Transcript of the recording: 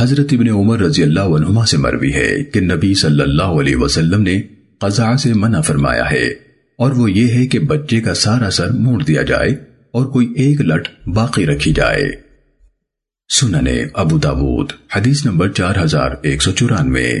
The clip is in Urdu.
حضرت ابن عمر رضی اللہ عنہما سے مروی ہے کہ نبی صلی اللہ علیہ وسلم نے قضاء سے منع فرمایا ہے اور وہ یہ ہے کہ بچے کا سارا سر موڑ دیا جائے اور کوئی ایک لٹ باقی رکھی جائے۔ سننے ابو داود، حدیث نمبر چار ہزار ایک سو چورانوے۔